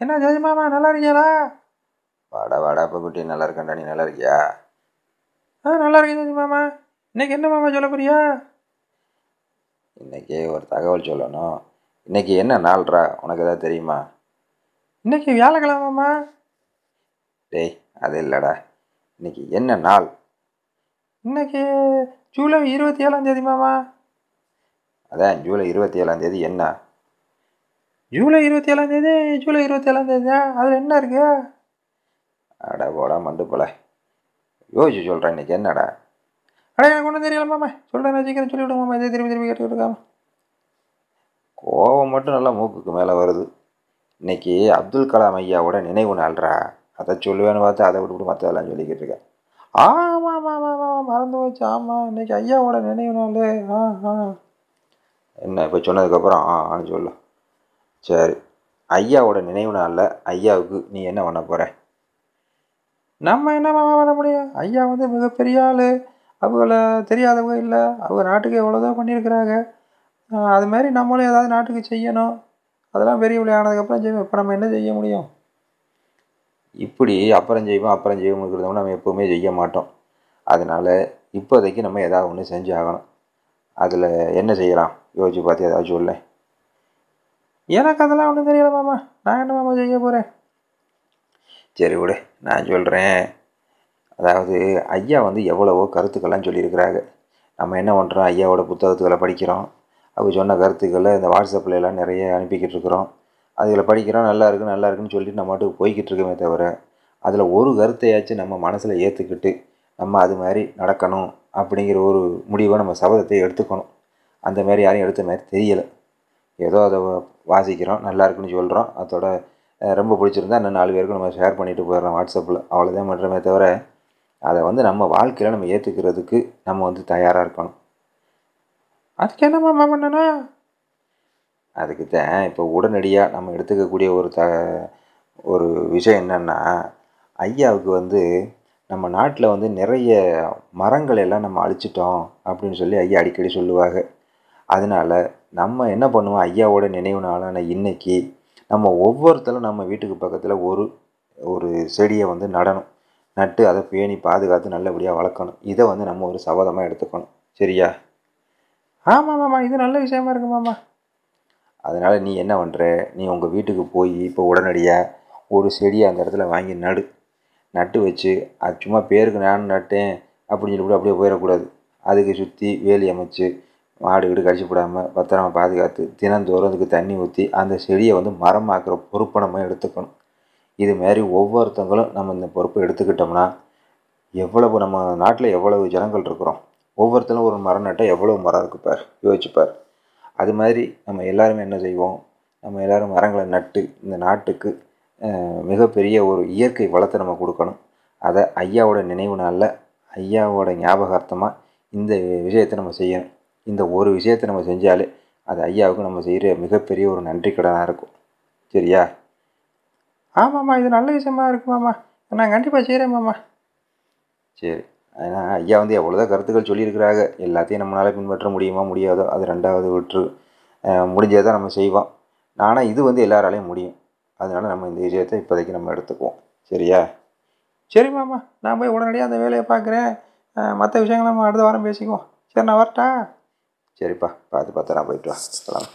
என்ன ஜோதி மாமா நல்லா இருக்கீங்களா? வாடா வாடா இப்போ குட்டி நல்லா இருக்கேன்டா. நீ நல்லா இருக்கியா? ஆ நல்லா இருக்கேன் ஜோதி மாமா. இன்னைக்கு என்ன மாமா சொல்ல போறியா? இன்னைக்கு ஒரு தகவல் சொல்லணும். இன்னைக்கு என்ன நாள்ரா? உனக்கு ஏதாவது தெரியுமா? இன்னைக்கு வியாழக்கிழமாம்மா டேய் அது இல்லைடா. இன்னைக்கு என்ன நாள்? இன்னைக்கு ஜூலை இருபத்தி ஏழாம் தேதி மாமா. அதான் ஜூலை இருபத்தி ஏழாம் தேதி என்ன? ஜூலை இருபத்தி ஏழாம் தேதி ஜூலை இருபத்தி ஏழாம் தேதியா அதில் என்ன இருக்கு? அட போடா மண்டு போல. யோசிச்சு சொல்கிறேன் இன்னைக்கு என்னடா? அட எனக்கு ஒன்றும் தெரியல மாமா. சொல்கிறேன் சீக்கிரம் சொல்லிவிடுங்க மாமா. இதே திரும்பி திரும்பி கேட்டுக்கிட்டு இருக்காம. கோவம் மட்டும் நல்லா மூக்குக்கு மேலே வருது. இன்னைக்கு அப்துல் கலாம் ஐயாவோட நினைவு நாள்ரா. அதை சொல்லுவேன்னு பார்த்து அதை விட்டு மற்றதெல்லாம் சொல்லிக்கிட்டு இருக்கேன். ஆமாம் ஆமாம் ஆமாம் ஆமாம் மறந்து போச்சு. ஆமாம் இன்னைக்கு ஐயாவோட நினைவு நாள். ஆ ஆ. என்ன இப்போ சொன்னதுக்கப்புறம் ஆ ஆன்னு சொல்லு. சரி. ஐயாவோட நினைவு நாளில் ஐயாவுக்கு நீ என்ன பண்ண போகிற நம்ம என்ன பண்ண முடியும்? ஐயா வந்து மிகப்பெரிய ஆள். அவங்கள தெரியாதவங்க இல்லை. அவங்க நாட்டுக்கு எவ்வளோதான் பண்ணியிருக்கிறாங்க. அதுமாரி அது மாதிரி நம்மளும் ஏதாவது நாட்டுக்கு செய்யணும். அதெல்லாம் பெரிய விளையாடுறதுக்கப்புறம் ஆனதுக்கப்புறம் செய்வோம். இப்போ நம்ம என்ன செய்ய முடியும்? இப்படி அப்புறம் செய்வோம் அப்புறம் செய்வோம் நம்ம எப்போவுமே செய்ய மாட்டோம். அதனால் இப்போதைக்கு நம்ம ஏதாவது ஒன்று செஞ்சு ஆகணும். அதில் என்ன செய்யலாம்? யோசிச்சு பார்த்து ஏதாவது சொல்லேன் எனக்கு அதெல்லாம் ஒன்றும் தெரியல மாமா. நான் என்ன மாமா செய்ய போகிறேன் சரி விடு நான் சொல்கிறேன் அதாவது ஐயா வந்து எவ்வளவோ கருத்துக்கள்லாம் சொல்லியிருக்கிறாங்க நம்ம என்ன பண்ணுறோம் ஐயாவோட புத்தகத்துக்களை படிக்கிறோம். அவங்க சொன்ன கருத்துக்களை இந்த வாட்ஸ்அப்பில் எல்லாம் நிறைய அனுப்பிக்கிட்டு இருக்கிறோம். அதில் படிக்கிறோம் நல்லா இருக்கு நல்லா இருக்குன்னு சொல்லிட்டு நம்ம மட்டும் போய்கிட்டு இருக்கோமே தவிர அதில் ஒரு கருத்தையாச்சும் நம்ம மனசில் ஏற்றுக்கிட்டு நம்ம அது மாதிரி நடக்கணும் அப்படிங்கிற ஒரு முடிவை நம்ம சபதத்தை எடுத்துக்கணும். அந்த மாதிரி யாரையும் எடுத்த மாதிரி தெரியலை. ஏதோ அதை வாசிக்கிறோம் நல்லா இருக்குன்னு சொல்கிறோம் அதோட ரொம்ப பிடிச்சிருந்தா இன்னும் நாலு பேருக்கு நம்ம ஷேர் பண்ணிட்டு போயிடுறோம் வாட்ஸ்அப்பில் அவ்வளோதான் பண்ணுறமே தவிர அதை வந்து நம்ம வாழ்க்கையில் நம்ம ஏற்றுக்கிறதுக்கு நம்ம வந்து தயாராக இருக்கணும். அதுக்கு என்னம்மா பண்ணணும்? அதுக்கு தான் இப்போ உடனடியாக நம்ம எடுத்துக்கக்கூடிய ஒரு த ஒரு விஷயம் என்னென்னா ஐயாவுக்கு வந்து நம்ம நாட்டில் வந்து நிறைய மரங்கள் எல்லாம் நம்ம அழிச்சிட்டோம் அப்படின்னு சொல்லி ஐயா அடிக்கடி சொல்லுவாங்க. அதனால் நம்ம என்ன பண்ணுவோம்? ஐயாவோட நினைவு நாளான இன்னைக்கு நம்ம ஒவ்வொருத்தரும் நம்ம வீட்டுக்கு பக்கத்தில் ஒரு ஒரு செடியை வந்து நடணும். நட்டு அதை பேணி பாதுகாத்து நல்லபடியாக வளர்க்கணும். இதை வந்து நம்ம ஒரு சபதமாக எடுத்துக்கணும். சரியா? ஆமாம் மாமா இது நல்ல விஷயமா இருக்கு மாமா. அதனால் நீ என்ன பண்ணுற நீ உங்கள் வீட்டுக்கு போய் இப்போ உடனடியாக ஒரு செடியை அந்த இடத்துல வாங்கி நடு. நட்டு வச்சு அது சும்மா பேருக்கு நான் நட்டேன் அப்படின்னு சொல்லிட்டு அப்படியே போயிடக்கூடாது. அதுக்கு சுற்றி வேலி அமைச்சு மாடு வீடு கடிச்சு போடாமல் பத்திரமா பாதுகாத்து தினந்தோறும் அதுக்கு தண்ணி ஊற்றி அந்த செடியை வந்து மரமாக்குற பொறுப்பை நம்ம எடுத்துக்கணும். இது மாதிரி ஒவ்வொருத்தங்களும் நம்ம இந்த பொறுப்பை எடுத்துக்கிட்டோம்னா எவ்வளவு நம்ம நாட்டில் எவ்வளவு ஜனங்கள் இருக்கிறோம். ஒவ்வொருத்தரும் ஒரு மரம் நட்டால் எவ்வளோ மரம் இருக்குப்பார் யோசிச்சுப்பார் அது மாதிரி நம்ம எல்லாருமே என்ன செய்வோம்? நம்ம எல்லாரும் மரங்களை நட்டு இந்த நாட்டுக்கு மிகப்பெரிய ஒரு இயற்கை வளத்தை நம்ம கொடுக்கணும். அதை ஐயாவோட நினைவு நாளில் ஐயாவோட ஞாபகார்த்தமாக இந்த விஷயத்தை நம்ம செய்யணும். இந்த ஒரு விஷயத்தை நம்ம செஞ்சாலே அது ஐயாவுக்கு நம்ம செய்கிற மிகப்பெரிய ஒரு நன்றி கடனாக இருக்கும். சரியா? ஆமாம்மா இது நல்ல விஷயமா இருக்குமாம்மா. நான் கண்டிப்பாக செய்கிறேன் மாமா. சரி. ஏன்னா ஐயா வந்து எவ்வளோதான் கருத்துக்கள் சொல்லியிருக்கிறாங்க. எல்லாத்தையும் நம்மளால் பின்பற்ற முடியுமா முடியாதோ அது ரெண்டாவது விட்டு முடிஞ்சதை தான் நம்ம செய்வோம். ஆனால் இது வந்து எல்லாராலையும் முடியும். அதனால் நம்ம இந்த விஷயத்தை இப்போதைக்கு நம்ம எடுத்துக்குவோம். சரியா? சரி மாமா நான் போய் உடனடியாக அந்த வேலையை பார்க்குறேன். மற்ற விஷயங்களை நம்ம அடுத்த வாரம் பேசிக்குவோம். சரி நான் வரட்டா? சரிப்பா பார்த்து பார்த்து நான் போயிட்டு வா சலாம்